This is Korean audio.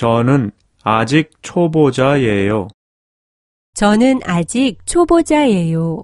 저는 아직 초보자예요. 저는 아직 초보자예요.